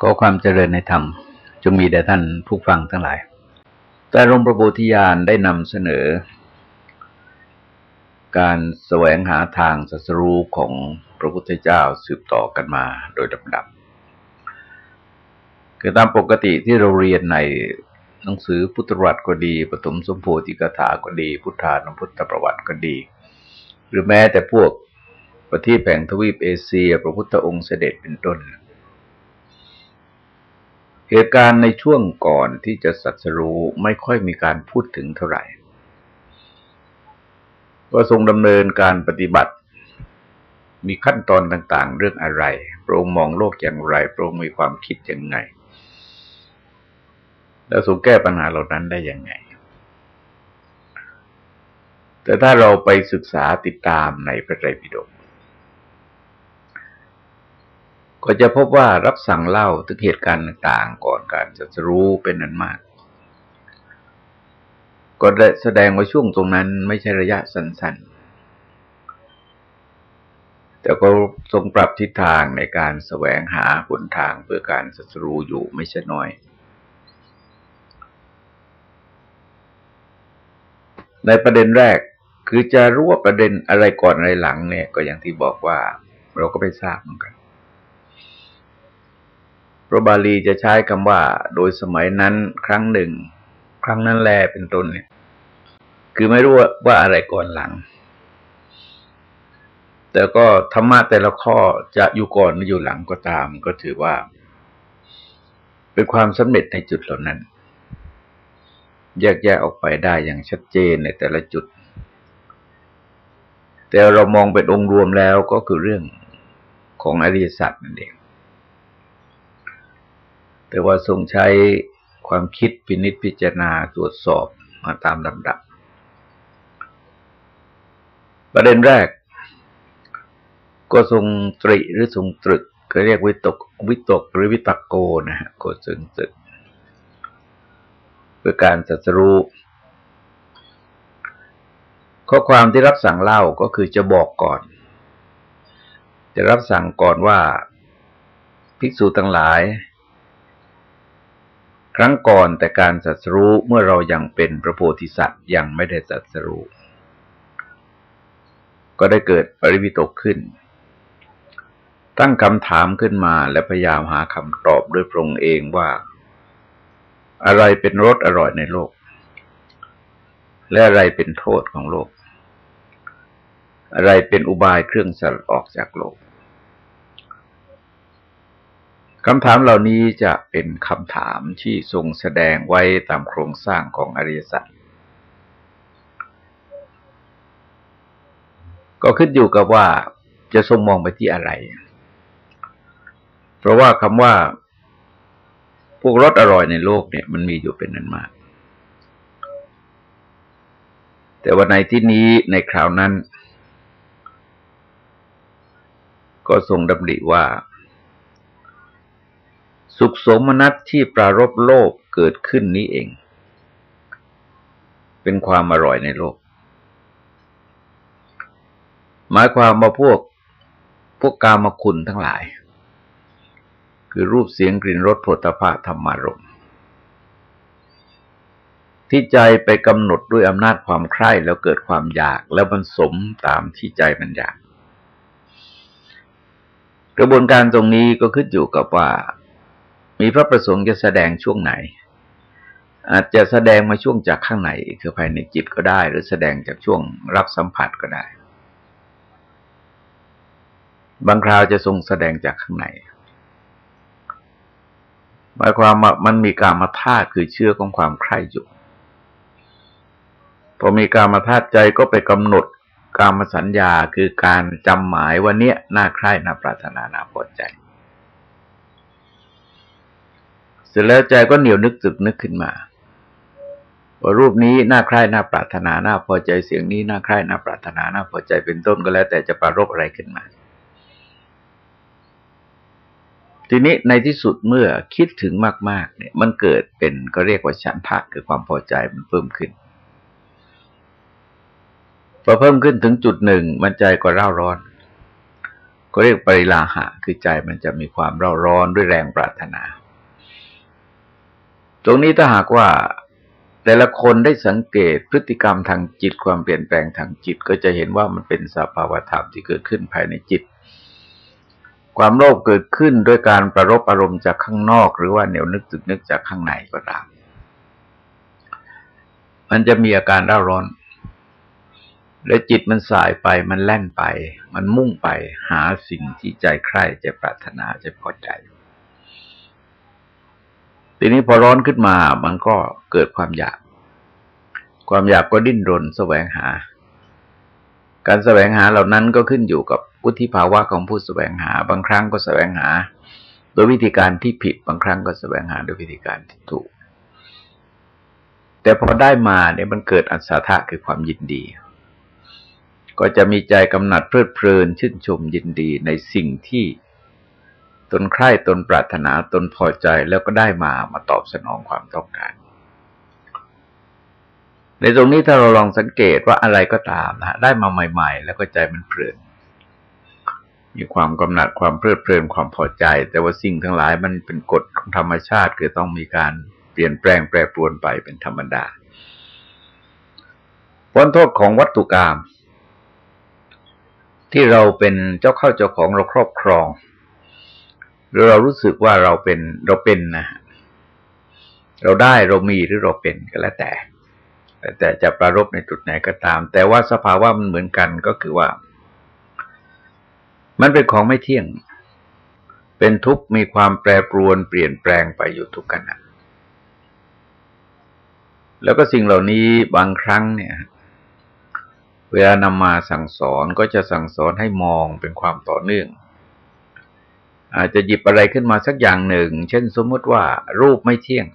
ขอความเจริญในธรรมจงมีแด่ท่านผู้ฟังทั้งหลาย แต่หลวงพระโพธิญาณได้นำเสนอ การแสวงหาทางศัสรูของพระพุทธเจ้าสืบต่อกันมาโดยลำดับ คือตามปกติที่เราเรียนในหนังสือพุทธประวัติก็ดีปฐมสมโพธิกถาก็ดี พุทธานุพุทธประวัติก็ดี หรือแม้แต่พวกประเทศแผงทวีปเอเชีย พระพุทธองค์เสด็จเป็นต้น เหตุการณ์ในช่วงก่อนที่จะสัตรู้ไม่ค่อยมีการพูดถึงเท่าไหร่ ว่าทรงดำเนินการปฏิบัติ มีขั้นตอนต่างๆ เรื่องอะไรพระองค์มองโลกอย่างไรพระองค์มีความคิดอย่างไง แล้วทรงแก้ปัญหาเหล่านั้นได้อย่างไง แต่ถ้าเราไปศึกษาติดตามในพระไตรปิฎก ก็จะพบว่ารับสั่งเล่าถึงเหตุการณ์ต่างๆ ก่อนการจะรู้เป็นนั้นมาก ก็แสดงว่าช่วงตรงนั้นไม่ใช่ระยะสั้นๆ แต่ก็ทรงปรับทิศทางในการแสวงหาหนทางเพื่อการศัตรูอยู่ไม่ใช่น้อยในประเด็นแรกคือจะรู้ว่าประเด็นอะไรก่อนอะไรหลังเนี่ย ก็อย่างที่บอกว่าเราก็ไม่ทราบเหมือนกัน พระบาลีจะใช้คำว่า โดยสมัยนั้นครั้งหนึ่ง ครั้งนั้นแลเป็นต้นเนี่ย คือไม่รู้ว่าอะไรก่อนหลัง แต่ก็ธรรมะแต่ละข้อจะอยู่ก่อนหรืออยู่หลังก็ตาม ก็ถือว่า เป็นความสำเร็จในจุดเหล่านั้น แยกแยะออกไปได้อย่างชัดเจนในแต่ละจุด แต่เรามองเป็นองค์รวมแล้วก็คือเรื่องของอริยสัจนั่นเอง แต่ว่าทรงใช้ความคิดพินิจพิจารณาตรวจสอบมาตามลำดับ ประเด็นแรก ก็ทรงตริหรือทรงตรึกก็เรียกวิตกวิตกหรือวิตกโกนะฮะก็ทรงตรึกเพื่อการสัสรู้ข้อความที่รับสั่งเล่าก็คือจะบอกก่อน จะรับสั่งก่อนว่า ภิกษุทั้งหลาย ครั้งก่อนแต่การสัตรู้เมื่อเรายังเป็นพระโพธิสัตว์ยังไม่ได้สัตรู้ ก็ได้เกิดปริวิตกขึ้น ตั้งคำถามขึ้นมาและพยายามหาคำตอบด้วยพระองค์เองว่า อะไรเป็นรสอร่อยในโลก และอะไรเป็นโทษของโลก อะไรเป็นอุบายเครื่องสัตว์ออกจากโลก คำถามเหล่านี้จะเป็นคำถามที่ทรงแสดงไว้ตามโครงสร้างของอริยสัจก็ขึ้นอยู่กับว่าจะทรงมองไปที่อะไร เพราะว่าคำว่า พวกรสอร่อยในโลกเนี่ย มันมีอยู่เป็นนั้นมาก แต่ว่าในที่นี้ในคราวนั้น ก็ทรงดำริว่า สุขสมนัตที่ปรารบโลกเกิดขึ้นนี้เอง เป็นความอร่อยในโลก หมายความว่าพวกพวกกามคุณทั้งหลาย คือรูปเสียงกลิ่นรสผลิตภะธรรมารมที่ใจไปกำหนดด้วยอำนาจความใคร่แล้วเกิดความอยาก แล้วมันสมตามที่ใจมันอยาก กระบวนการตรงนี้ก็ขึ้นอยู่กับว่า มีพระประสงค์จะแสดงช่วงไหน อาจจะแสดงมาช่วงจากข้างในคือภายในจิตก็ได้ หรือแสดงจากช่วงรับสัมผัสก็ได้ บางคราวจะทรงแสดงจากข้างในหมายความว่ามันมีการมาธาตุคือเชื่อของความใคร่อยู่พอมีการมาธาตุใจก็ไปกำหนดการมาสัญญาคือการจำหมายว่าเนี้ยน่าใคร่น่าปรารถนาน่าพอใจ ร็จแล้วใจก็เหนียวนึกตึกนึกขึ้นมาว่ารูปนี้น่าใคร่น่าปรารถนาน่าพอใจเสียงนี้น่าใคร่น่าปรารถนาน่าพอใจเป็นต้นก็แล้ว แต่จะปรารบอะไรขึ้นมา ทีนี้ในที่สุดเมื่อคิดถึงมาก ๆ เนี่ย มันเกิดเป็นก็เรียกว่าฉันทะคือความพอใจมันเพิ่มขึ้นพอเพิ่มขึ้นถึงจุดหนึ่งมันใจก็เร่าร้อน ก็เรียกปริลาหะ คือใจมันจะมีความร้อนร้อนด้วยแรงปรารถนา ตรงนี้ถ้าหากว่าแต่ละคนได้สังเกตพฤติกรรมทางจิตความเปลี่ยนแปลงทางจิต ก็จะเห็นว่ามันเป็นสภาวธรรมที่เกิดขึ้นภายในจิต ความโลภเกิดขึ้นด้วยการประรบอารมณ์จากข้างนอก หรือว่าเหนียวนึกตึกนึกจากข้างในก็ตามมันจะมีอาการร่าร้อน และจิตมันสายไปมันแล่นไป มันมุ่งไปหาสิ่งที่ใจใคร่ใจปรารถนาใจพอใจ ทีนี้พอร้อนขึ้นมามันก็เกิดความอยาก ความอยากก็ดิ้นรนแสวงหา การแสวงหาเหล่านั้นก็ขึ้นอยู่กับวุฒิภาวะของผู้แสวงหา บางครั้งก็แสวงหา โดยวิธีการที่ผิด บางครั้งก็แสวงหาโดยวิธีการที่ถูก แต่พอได้มาเนี่ยมันเกิดอัศทะคือความยินดีก็จะมีใจกำหนัดเพลิดเพลินชื่นชมยินดีในสิ่งที่ ตนใคร่ตนปรารถนาตนพอใจแล้วก็ได้มามาตอบสนองความต้องการ ในตรงนี้ถ้าเราลองสังเกตว่าอะไรก็ตามนะได้มาใหม่ ๆ แล้วก็ใจมันเพลินมีความกำหนัดความเพลิดเพลินความพอใจ แต่ว่าสิ่งทั้งหลายมันเป็นกฎของธรรมชาติ คือต้องมีการเปลี่ยนแปลงแปรปรวนไปเป็นธรรมดาผลโทษของวัตถุกรรมที่เราเป็นเจ้าเข้าเจ้าของเราครอบครอง หรือเรารู้สึกว่าเราเป็นเราเป็นนะ เราได้เรามีหรือเราเป็นก็แล้วแต่ แต่จะประรบในจุดไหนก็ตาม แต่ว่าสภาวะมันเหมือนกันก็คือว่า มันเป็นของไม่เที่ยง เป็นทุกข์มีความแปรปรวนเปลี่ยนแปลงไปอยู่ทุกขณะแล้วก็สิ่งเหล่านี้บางครั้งเนี่ยเวลานำมาสั่งสอนก็จะสั่งสอนให้มองเป็นความต่อเนื่อง อาจจะหยิบอะไรขึ้นมาสักอย่างหนึ่ง เช่นสมมติว่า รูปไม่เที่ยง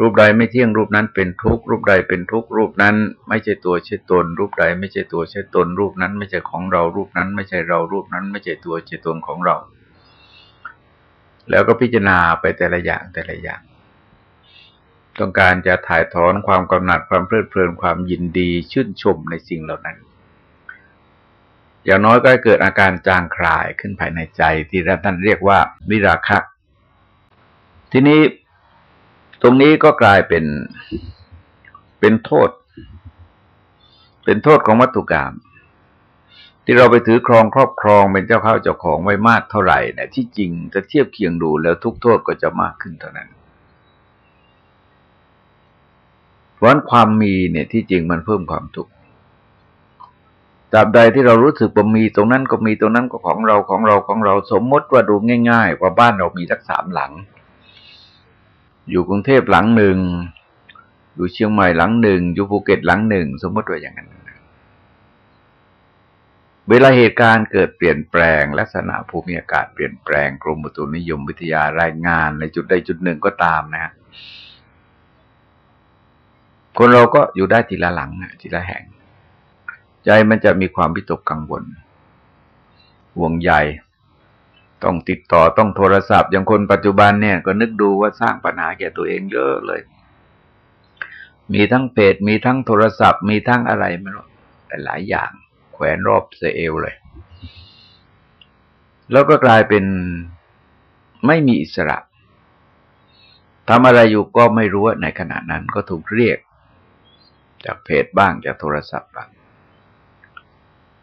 รูปใดไม่เที่ยงรูปนั้นเป็นทุกข์รูปใดเป็นทุกข์รูปนั้น ไม่ใช่ตัวใช่ตน รูปใดไม่ใช่ตัวใช่ตน รูปนั้น ไม่ใช่ของเรา รูปนั้น ไม่ใช่เรารูปนั้น ไม่ใช่ตัวใช่ตนของเรา แล้วก็พิจารณาไปแต่ละอย่างแต่ละอย่าง ต้องการจะถ่ายถอนความกำหนัดความเพลิดเพลินความยินดีชื่นชมในสิ่งเหล่านั้น อย่างน้อยก็เกิดอาการจางคลายขึ้นภายในใจที่ท่านเรียกว่าวิราคะ ทีนี้ตรงนี้ก็กลายเป็นเป็นโทษ เป็นโทษของวัตถุกรรมที่เราไปถือครองครอบครองเป็นเจ้าข้าวเจ้าของไว้มากเท่าไหร่เนี่ยที่จริงจะเทียบเคียงดูแล้วทุกโทษก็จะมากขึ้นเท่านั้นเพราะความมีเนี่ยที่จริงมันเพิ่มความทุกข์ ตราบใดที่เรารู้สึกว่ามีตรงนั้นก็มีตรงนั้นก็ของเราของเราของเราสมมติว่าดูง่าย ๆ ว่าบ้านเรามีสักสามหลัง อยู่กรุงเทพหลังหนึ่งอยู่เชียงใหม่หลังหนึ่งอยู่ภูเก็ตหลังหนึ่งสมมติว่าอย่างนั้นเวลาเหตุการณ์เกิดเปลี่ยนแปลง ลักษณะภูมิอากาศเปลี่ยนแปลงกรมอุตุนิยมวิทยารายงานในจุดใดจุดหนึ่งก็ตามนะฮะคนเราก็อยู่ได้ทีละหลังทีละแห่ง ใจมันจะมีความวิตกกังวลห่วงใยต้องติดต่อต้องโทรศัพท์อย่างคนปัจจุบันเนี่ย ก็นึกดูว่าสร้างปัญหาแก่ตัวเองเยอะเลย มีทั้งเพจมีทั้งโทรศัพท์ มีทั้งอะไรไม่รู้หลายอย่าง แขวนรอบเสเอวเลย แล้วก็กลายเป็นไม่มีอิสระทำอะไรอยู่ก็ไม่รู้ในขณะนั้นก็ถูกเรียก จากเพจบ้างจากโทรศัพท์บ้าง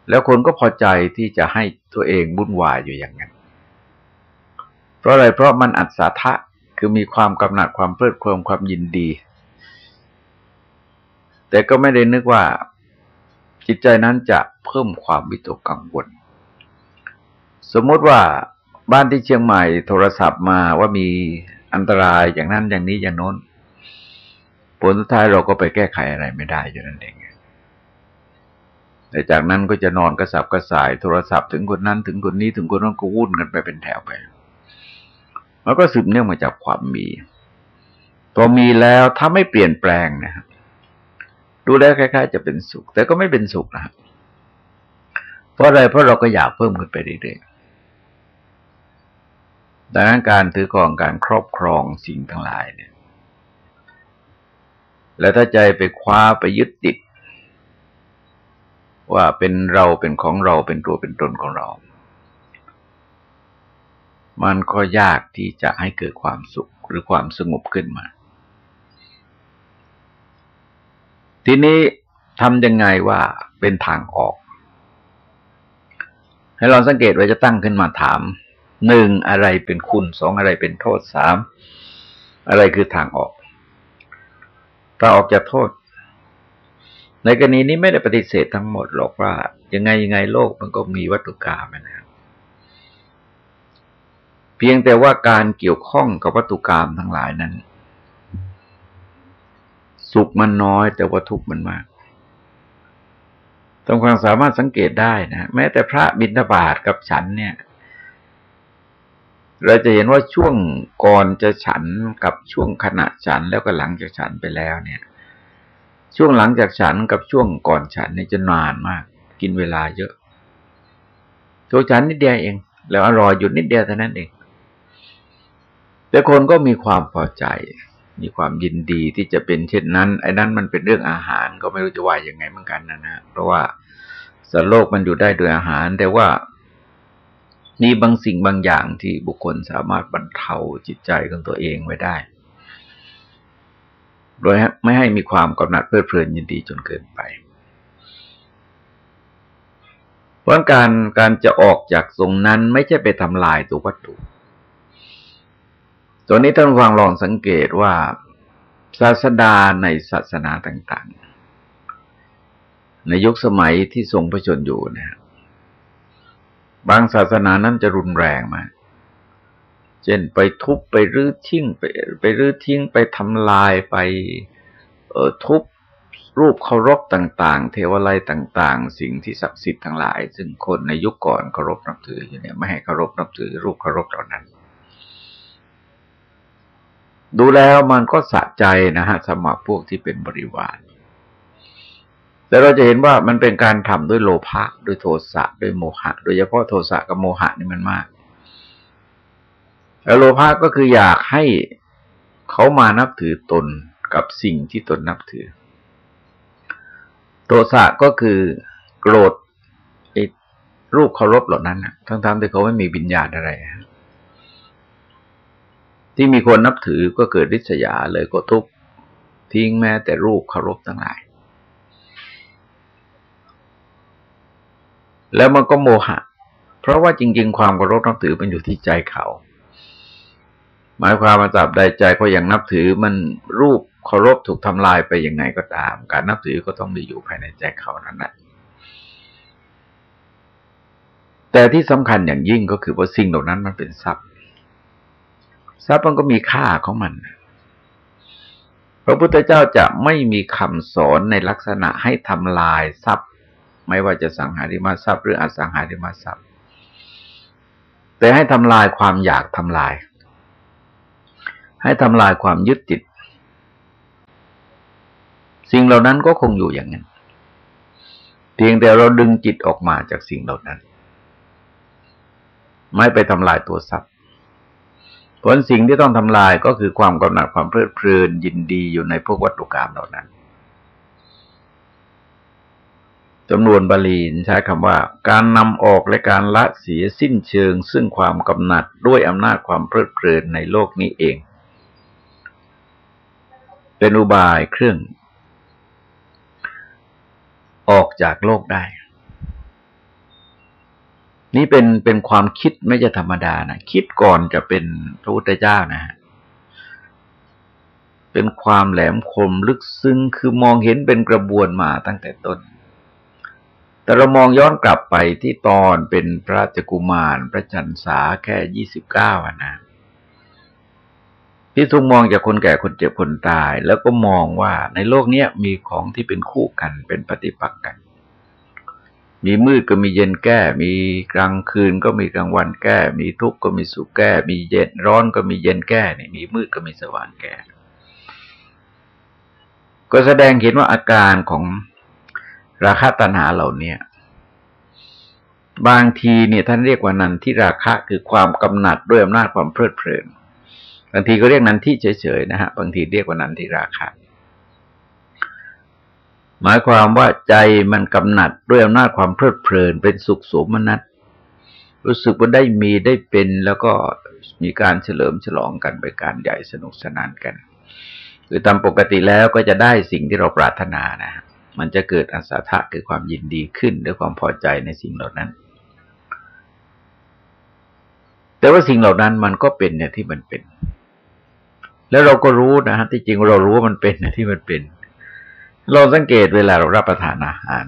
แล้วคนก็พอใจที่จะให้ตัวเองบุ่นวายอยู่อย่างนั้น เพราะอะไรเพราะมันอัศทะคือมีความกำหนัดความเพลิดเพลินความยินดี แต่ก็ไม่ได้นึกว่าจิตใจนั้นจะเพิ่มความวิตกกังวล สมมติว่าบ้านที่เชียงใหม่โทรศัพท์มาว่ามีอันตรายอย่างนั้นอย่างนี้อย่างโน้น ผลสุดท้ายเราก็ไปแก้ไขอะไรไม่ได้อยู่นั่นเอง แต่จากนั้นก็จะนอนกระสับกระส่ายโทรศัพท์ถึงคนนั้นถึงคนนี้ถึงคนนั้นก็วุ่นกันไปเป็นแถวไปมันก็สืบเนื่องมาจากความมีพอมีแล้วถ้าไม่เปลี่ยนแปลงนะครับดูแล้วคล้ายๆ จะเป็นสุข แต่ก็ไม่เป็นสุขนะเพราะอะไรเพราะเราก็อยากเพิ่มขึ้นไปเรื่อยๆดังนั้นการถือครองการครอบครองสิ่งทั้งหลายเนี่ย แล้วถ้าใจไปคว้าไปยึดติด ว่าเป็นเราเป็นของเราเป็นตัวเป็นตนของเรา มันก็ยากที่จะให้เกิดความสุขหรือความสงบขึ้นมา ทีนี้ทำยังไงว่าเป็นทางออก ให้เราสังเกตว่าจะตั้งขึ้นมาถามหนึ่งอะไรเป็นคุณสองอะไรเป็นโทษสามอะไรคือทางออกถ้าออกจากโทษ ในกรณีนี้ไม่ได้ปฏิเสธทั้งหมดหรอกว่า ยังไงยังไงโลกมันก็มีวัตถุกรรมนะครับเพียงแต่ว่าการเกี่ยวข้องกับวัตถุกรรมทั้งหลายนั้น สุขมันน้อยแต่ว่าทุกข์มันมากตรงความสามารถสังเกตได้นะแม้แต่พระบิณฑบาตกับฉันเนี่ย เราจะเห็นว่าช่วงก่อนจะฉันกับช่วงขณะฉันแล้วก็หลังจากฉันไปแล้วเนี่ย ช่วงหลังจากฉันกับช่วงก่อนฉันเนี่ยจะนานมาก กินเวลาเยอะตัวฉันนิดเดียวเอง แล้วอร่อยหยุดนิดเดียวเท่านั้นเอง แต่คนก็มีความพอใจ มีความยินดีที่จะเป็นเช่นนั้น ไอ้นั้นมันเป็นเรื่องอาหารก็ไม่รู้จะว่ายังไงเหมือนกันนะนะเพราะว่าสัตว์โลกมันอยู่ได้โดยอาหาร แต่ว่ามีบางสิ่งบางอย่างที่บุคคลสามารถบรรเทาจิตใจของตัวเองไว้ได้ โดยไม่ให้มีความกำหนัดเพลิดเพลินยินดีจนเกินไปเพราะการการจะออกจากตรงนั้นไม่ใช่ไปทำลายตัววัตถุ ตัวนี้ท่านฟังลองสังเกตว่าศาสดาในศาสนาต่างๆ ในยุคสมัยที่ทรงพระชนอยู่นะครับบางศาสนานั้นจะรุนแรงมาก เช่นไปทุบไปรื้อทิ้งไปไปรื้อทิ้งไปทำลายไปเออทุบรูปเคารพต่าง ๆ เทวไลต่าง ๆ สิ่งที่ศักดิ์สิทธิ์ทั้งหลาย ซึ่งคนในยุคก่อนเคารพนับถืออยู่เนี่ยไม่ให้เคารพนับถือ รูปเคารพเหล่านั้น ดูแล้วมันก็สะใจนะฮะสมัครพวกที่เป็นบริวาร แต่เราจะเห็นว่ามันเป็นการทำด้วยโลภะด้วยโทสะด้วยโมหะ โดยเฉพาะโทสะกับโมหะนี่มันมาก แล้วโลภะก็คืออยากให้เขามานับถือตนกับสิ่งที่ตนนับถือ โทสะก็คือโกรธไอ้รูปเคารพเหล่านั้นทั้งๆที่เขาไม่มีบิญญาณอะไร ที่มีคนนับถือก็เกิดริษยาเลยก็ทุบทิ้งแม้แต่รูปเคารพทั้งหลาย แล้วมันก็โมหะ เพราะว่าจริง ๆ ความเคารพนับถือมันอยู่ที่ใจเขา หมายความมาจับใดใจก็ยังนับถือมันรูปเคารพถูกทำลายไปยังไงก็ตาม การนับถือก็ต้องมีอยู่ภายในใจเขานั้นแหละแต่ที่สำคัญอย่างยิ่งก็คือว่าสิ่งเหล่านั้นมันเป็นทรัพย์ ทรัพย์มันก็มีค่าของมัน พระพุทธเจ้าจะไม่มีคำสอนในลักษณะให้ทำลายทรัพย์ ไม่ว่าจะสังหาริมทรัพย์หรืออสังหาริมทรัพย์ แต่ให้ทำลายความอยากทำลาย ให้ทำลายความยึดติด สิ่งเหล่านั้นก็คงอยู่อย่างนั้น เพียงแต่เราดึงจิตออกมาจากสิ่งเหล่านั้น ไม่ไปทำลายตัวทรัพย์ผลสิ่งที่ต้องทำลายก็คือความกำหนัดความเพลิดเพลินยินดีอยู่ในพวกวัตถุกรรมเหล่านั้นจำนวนบาลีใช้คำว่า การนำออกและการละเสียสิ้นเชิง ซึ่งความกำหนัดด้วยอำนาจความเพลิดเพลินในโลกนี้เอง เป็นอุบายเครื่อง ออกจากโลกได้ นี่เป็นเป็นความคิดไม่จะธรรมดานะคิดก่อนจะเป็นพระพุทธเจ้านะฮะเป็นความแหลมคมลึกซึ้งคือมองเห็นเป็นกระบวนมาตั้งแต่ต้น แต่เรามองย้อนกลับไปที่ตอนเป็นพระจกุมาร พระจันสาแค่ยี่สิบเก้านะ ที่ทรงมองจากคนแก่คนเจ็บคนตาย แล้วก็มองว่าในโลกนี้มีของที่เป็นคู่กันเป็นปฏิปักษ์กัน มีมืดก็มีเย็นแก้ มีกลางคืนก็มีกลางวันแก้ มีทุกข์ก็มีสุขแก้ มีเย็นร้อนก็มีเย็นแก้เนี่ยมีมืดก็มีสว่างแก้ ก็แสดงเห็นว่าอาการของราคะตัณหาเหล่านี้บางทีเนี่ยท่านเรียกว่านันที่ราคะคือความกำหนัดด้วยอำนาจความเพลิดเพลิน บางทีก็เรียกนันที่เฉยๆนะฮะบางทีเรียกว่านันที่ราคะหมายความว่าใจมันกำหนัดด้วยอำนาจความเพลิดเพลิน เป็นสุขสมนัตรู้สึกว่าได้มีได้เป็นแล้วก็มีการเฉลิมฉลองกันไปการใหญ่สนุกสนานกันคือตามปกติแล้วก็จะได้สิ่งที่เราปรารถนานะ มันจะเกิดอัศทะคือความยินดีขึ้นด้วยความพอใจในสิ่งเหล่านั้น แต่ว่าสิ่งเหล่านั้นมันก็เป็นเนี่ยที่มันเป็น แล้วเราก็รู้นะฮะที่จริงเรารู้ว่ามันเป็นที่มันเป็น เราสังเกตเวลาเรารับประทานอาหาร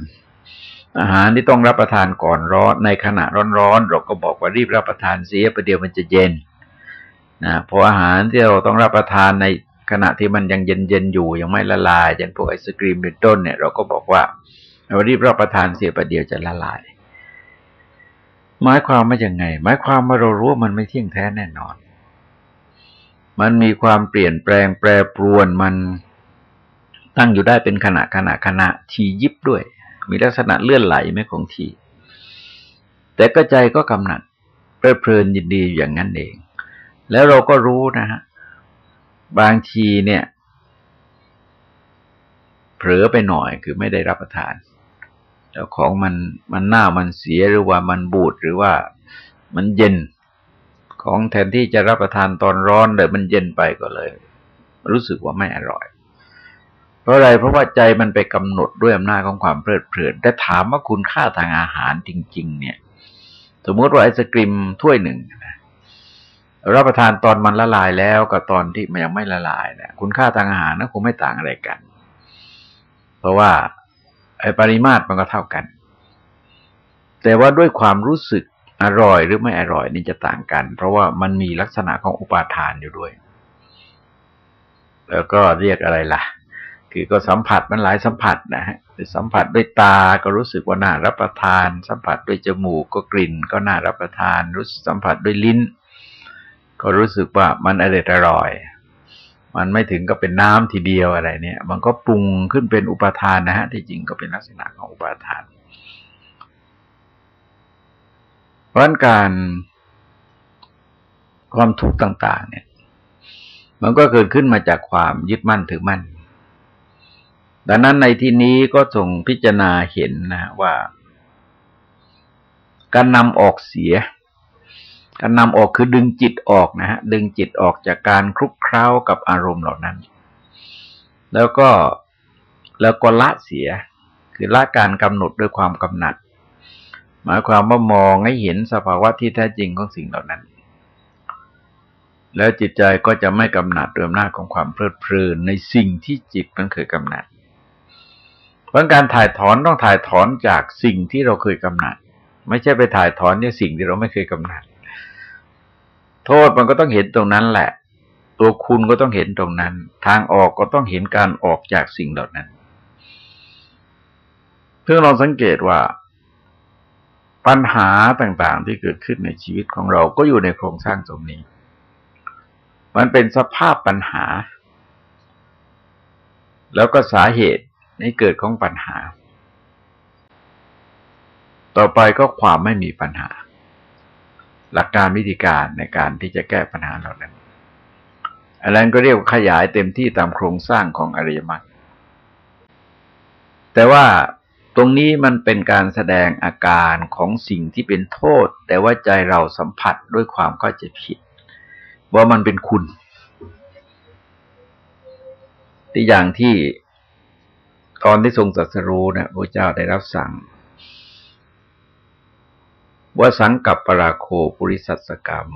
อาหารที่ต้องรับประทานก่อนร้อนในขณะร้อนๆเราก็บอกว่ารีบรับประทานเสียประเดี๋ยวมันจะเย็นนะพออาหารที่เราต้องรับประทานในขณะที่มันยังเย็นๆอยู่ยังไม่ละลายอย่างพวกไอศกรีมเป็นต้นเนี่ยเราก็บอกว่าเรารีบรับประทานเสียประเดี๋ยวจะละลาย หมายความว่ายังไง หมายความว่าเรารู้ว่ามันไม่เที่ยงแท้แน่นอน มันมีความเปลี่ยนแปลงแปรปรวนมันตั้งอยู่ได้เป็นขณะขณะขณะทียิบด้วย มีลักษณะเลื่อนไหลไม่คงที่ แต่ก็ใจก็กำหนัดเพลิดเพลินยินดีอย่างนั้นเอง แล้วเราก็รู้นะฮะบางทีเนี่ยเผลอไปหน่อยคือไม่ได้รับประทาน แล้วของมันมันหน้ามันเสียหรือว่ามันบูดหรือว่ามันเย็น ของแทนที่จะรับประทานตอนร้อนเลยมันเย็นไปก็เลย รู้สึกว่าไม่อร่อย เพราะอะไรเพราะว่าใจมันไปกำหนดด้วยอำนาจของความเพลิดเพลินแต่ถามว่าคุณค่าทางอาหารจริง ๆ เนี่ย สมมติว่าไอศกรีมถ้วยหนึ่งรับประทานตอนมันละลายแล้วกับตอนที่มันยังไม่ละลายเนี่ยคุณค่าทางอาหารนั้นคงไม่ต่างอะไรกัน เพราะว่าไอปริมาตรมันก็เท่ากัน แต่ว่าด้วยความรู้สึก อร่อยหรือไม่อร่อยนี่จะต่างกัน เพราะว่ามันมีลักษณะของอุปาทานอยู่ด้วย แล้วก็เรียกอะไรล่ะ คือก็สัมผัสมันหลายสัมผัสนะฮะสัมผัสด้วยตาก็รู้สึกว่าน่ารับประทาน สัมผัสด้วยจมูกก็กลิ่น ก็น่ารับประทาน รู้สัมผัสด้วยลิ้น ก็รู้สึกว่ามันอร่อยอร่อย มันไม่ถึงก็เป็นน้ำทีเดียวอะไรเนี่ย มันก็ปรุงขึ้นเป็นอุปทานนะฮะที่จริงก็เป็นลักษณะของอุปทาน เพ ราะการความทุกข์ต่าง ๆ เนี่ย มันก็เกิดขึ้นมาจากความยึดมั่นถือมั่น ดังนั้นในที่นี้ก็ส่งพิจารณาเห็นนะว่า การนำออกเสีย การนำออกคือดึงจิตออกนะฮะ ดึงจิตออกจากการคลุกเคล้ากับอารมณ์เหล่านั้น แล้วก็แล้วก็ละเสีย คือละการกำหนดด้วยความกำหนัด หมายความว่ามองให้เห็นสภาวะที่แท้จริงของสิ่งเหล่านั้น แล้วจิตใจก็จะไม่กำหนัดเรื่อหน้าของความเพลิดเพลินในสิ่งที่จิตมันเคยกำหนัดเพราะการถ่ายถอนต้องถ่ายถอนจากสิ่งที่เราเคยกำหนัด ไม่ใช่ไปถ่ายถอนจากสิ่งที่เราไม่เคยกำหนัด โทษมันก็ต้องเห็นตรงนั้นแหละ ตัวคุณก็ต้องเห็นตรงนั้น ทางออกก็ต้องเห็นการออกจากสิ่งเหล่านั้นเพื่อเราสังเกตว่า ปัญหาต่างๆที่เกิดขึ้นในชีวิตของเราก็อยู่ในโครงสร้างตรงนี้ มันเป็นสภาพปัญหา แล้วก็สาเหตุในเกิดของปัญหา ต่อไปก็ความไม่มีปัญหา หลักการวิธีการในการที่จะแก้ปัญหาเหล่านั้นอันนั้นก็เรียกขยายเต็มที่ตามโครงสร้างของอริยมรรคแต่ว่า ตรงนี้มันเป็นการแสดงอาการของสิ่งที่เป็นโทษ แต่ว่าใจเราสัมผัสด้วยความเข้าใจผิด ว่ามันเป็นคุณที่อย่างที่ตอนที่ทรงสัสรู้นะพระเจ้าได้รับสั่ง ว่าสังกับปราโคปุริสัสกาโม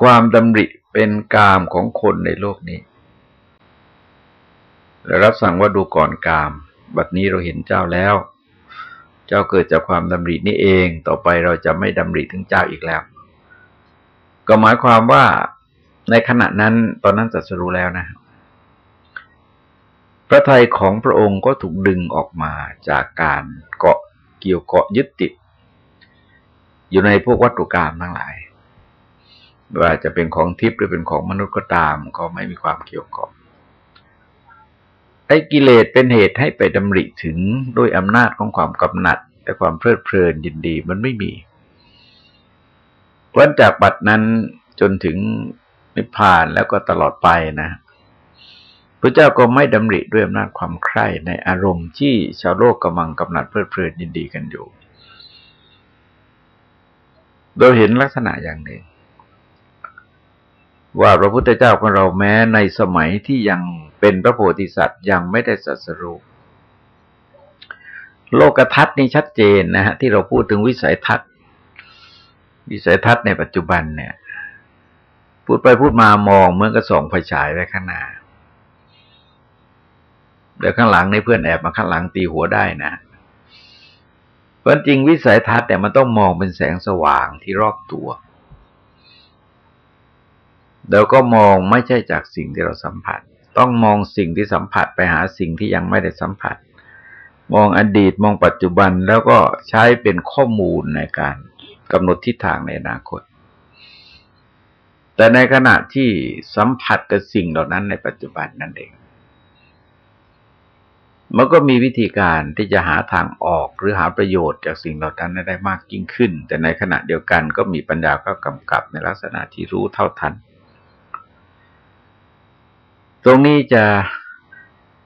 ความดำริเป็นกามของคนในโลกนี้และรับสั่งว่าดูก่อนกาม บัดนี้เราเห็นเจ้าแล้ว เจ้าเกิดจากความดำรินี้เอง ต่อไปเราจะไม่ดำริถึงเจ้าอีกแล้ว ก็หมายความว่าในขณะนั้นตอนนั้นสัสรู้แล้วนะ พระทัยของพระองค์ก็ถูกดึงออกมาจากการเกาะเกี่ยวเกาะยึดติด อยู่ในพวกวัตถุกรรมทั้งหลายว่าจะเป็นของทิพย์หรือเป็นของมนุษย์ก็ตาม ก็ไม่มีความเกี่ยวข้อง ไอ้กิเลสเป็นเหตุให้ไปดำริถึงด้วยอำนาจของความกำหนัด และความเพลิดเพลินยินดีมันไม่มีวันจากบัดนั้นจนถึงนิพพานแล้วก็ตลอดไปนะพระเจ้าก็ไม่ดำริด้วยอำนาจความใคร่ในอารมณ์ที่ชาวโลกกำลังกำหนัดเพลิดเพลินยินดีกันอยู่ โดยเห็นลักษณะอย่างหนึ่งว่าพระพุทธเจ้าของเราแม้ในสมัยที่ยัง เป็นพระโพธิสัตว์ยังไม่ได้สัสรูโลกทัศน์นี่ชัดเจนนะฮะที่เราพูดถึงวิสัยทัศน์ วิสัยทัศน์ในปัจจุบันเนี่ย พูดไปพูดมามองเหมือนกับส่องไฟฉายไว้ข้างหน้าเดี๋ยวข้างหลังในเพื่อนแอบมาข้างหลังตีหัวได้นะเพราะจริงวิสัยทัศน์แต่มันต้องมองเป็นแสงสว่างที่รอบตัวเดี๋ยวก็มองไม่ใช่จากสิ่งที่เราสัมผัส ต้องมองสิ่งที่สัมผัสไปหาสิ่งที่ยังไม่ได้สัมผัส มองอดีตมองปัจจุบันแล้วก็ใช้เป็นข้อมูลในการกำหนดทิศทางในอนาคต แต่ในขณะที่สัมผัสกับสิ่งเหล่านั้นในปัจจุบันนั่นเอง มันก็มีวิธีการที่จะหาทางออกหรือหาประโยชน์จากสิ่งเหล่านั้นได้มากยิ่งขึ้น แต่ในขณะเดียวกันก็มีปัญญาก็กำกับในลักษณะที่รู้เท่าทัน ตรงนี้จะ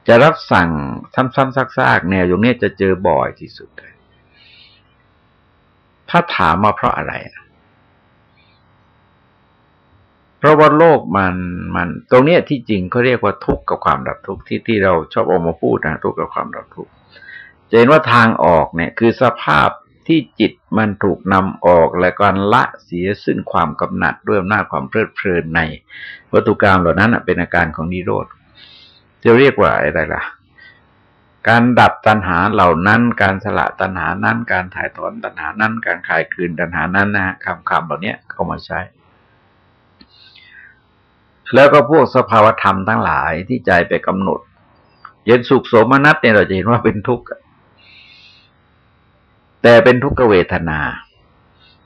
จะรับสั่งซ้ำๆซากๆแนวอย่างนี้จะเจอบ่อยที่สุดเลยถ้าถามมาเพราะอะไร เพราะว่าโลกมันมัน ตรงนี้ที่จริงเขาเรียกว่าทุกข์กับความดับทุกข์ที่ที่เราชอบออกมาพูดนะทุกข์กับความดับทุกข์จะเห็นว่าทางออกเนี่ย คือสภาพที่จิต มันถูกนำออกและการละเสียซึ่งความกำหนัดด้วยอำนาจความเพลิดเพลินในวัตถุกรรมเหล่านั้นเป็นอาการของนิโรธจะเรียกว่าอะไรล่ะ การดับตัณหาเหล่านั้น การสละตัณหานั้น การถ่ายถอนตัณหานั้น การขายคืนตัณหานั้นนะคำคำเหล่านี้เข้ามาใช้ แล้วก็พวกสภาวธรรมทั้งหลายที่ใจไปกำหนด เย็นสุขโสมนัสเนี่ยเราจะเห็นว่าเป็นทุกข์ แต่เป็นทุกขเวทนา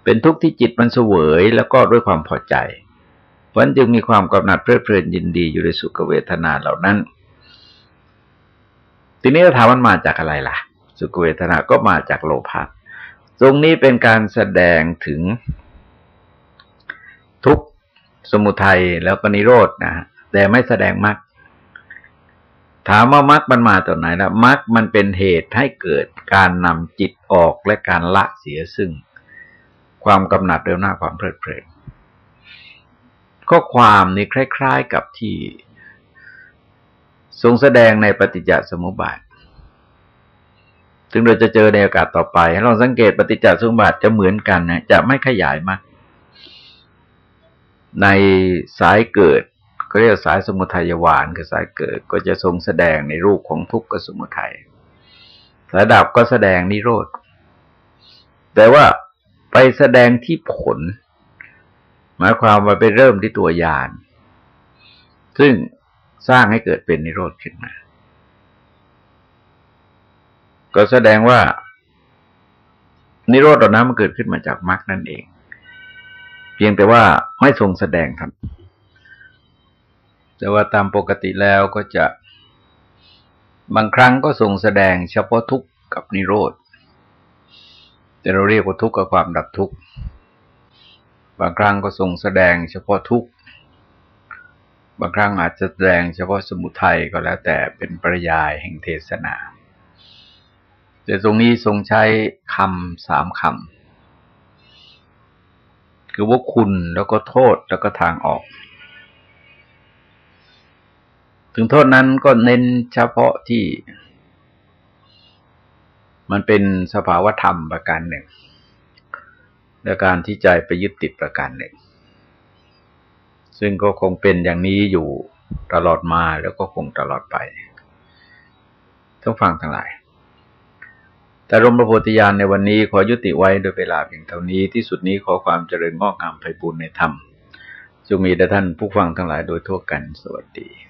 เป็นทุกข์ที่จิตมันเสวยแล้วก็ด้วยความพอใจ เพราะนั้นจึงมีความกำหนัดเพลิดเพลินยินดีอยู่ในสุขเวทนาเหล่านั้น ทีนี้เราถามมันมาจากอะไรล่ะ สุขเวทนาก็มาจากโลภะตรงนี้เป็นการแสดงถึงทุกสมุทัยแล้วก็นิโรธนะแต่ไม่แสดงมรรคถามว่ามรรคมันมาตรงไหนละมรรคมันเป็นเหตุให้เกิด การนำจิตออกและการละเสียซึ่ง ความกำหนัดเร็วหน้าความเพลิดเพลินข้อความนี้คล้าย ๆกับที่ ทรงแสดงในปฏิจจสมุปบาทถึงเราจะเจอในโอกาสต่อไปให้ลองสังเกตปฏิจจสมุปบาทจะเหมือนกันนะจะไม่ขยายมาก ในสายเกิดก็เรียกสายสมุทัยวานคือสายเกิดก็จะทรงแสดงในรูปของทุกข์กับสมุทัย สายดับก็แสดงนิโรธ แต่ว่าไปแสดงที่ผล หมายความว่าไปเริ่มที่ตัวยานซึ่งสร้างให้เกิดเป็นนิโรธขึ้นมา ก็แสดงว่า นิโรธตอนนั้นมันเกิดขึ้นมาจากมรรคนั่นเอง เพียงแต่ว่าไม่ทรงแสดงครับ แต่ว่าตามปกติแล้วก็จะ บางครั้งก็ทรงแสดงเฉพาะทุกข์กับนิโรธ แต่เราเรียกว่าทุกข์กับความดับทุกข์ บางครั้งก็ทรงแสดงเฉพาะทุกข์ บางครั้งอาจจะแสดงเฉพาะสมุทัยก็แล้วแต่เป็นปริยายแห่งเทศนา แต่ตรงนี้ทรงใช้คำสามคำ คือว่าคุณแล้วก็โทษแล้วก็ทางออก ถึงโทษนั้นก็เน้นเฉพาะที่ มันเป็นสภาวธรรมประการหนึ่ง และการที่ใจไปยึดติดประการหนึ่ง ซึ่งก็คงเป็นอย่างนี้อยู่ตลอดมาแล้วก็คงตลอดไปต้องฟังทั้งหลาย แต่รมประโพธิญาณในวันนี้ขอยุติไว้โดยเวลาเพียงเท่านี้ที่สุดนี้ขอความเจริญงอกงามไพบูรณ์ในธรรมจงมีแด่ท่านผู้ฟังทั้งหลายโดยทั่วกันสวัสดี